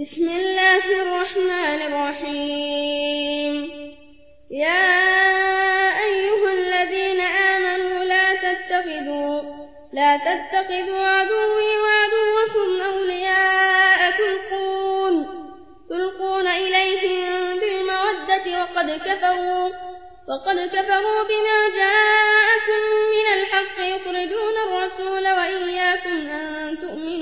بسم الله الرحمن الرحيم. يا أيها الذين آمنوا لا تتخذوا لا تتخذوا عدوي وعدوكم أولياء تلقون تلقون إليهم بالمودة وقد كفروا وقد كفروا بما جاءكم من الحق يخرجون الرسول وإياكم أن تؤمنوا.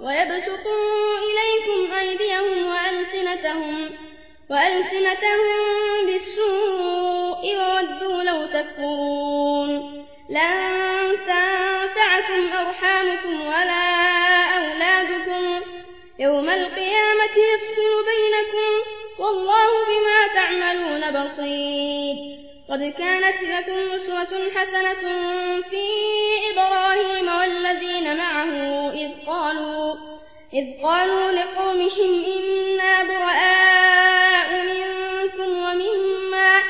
ويبسطوا, إليكم أيديهم وألسنتهم, وألسنتهم بالسوء وودوا لو تكفرون. لن تنفعكم أرحامكم ولا أولادكم. يوم القيامة يفصل بينكم والله بما تعملون بصير. قد كانت لكم أسوة حسنة في إبراهيم إذ قالوا لقومهم إنا براء منكم ومما,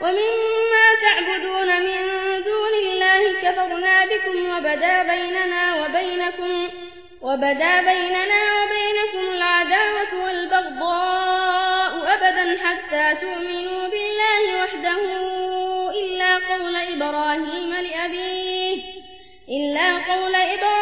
ومما تعبدون من دون الله كفرنا بكم وبدا بيننا وبينكم, وبدا بيننا وبينكم العداوة والبغضاء أبدا حتى تؤمنوا بالله وحده قول إبراهيم لأبيه إلا قول إبراهيم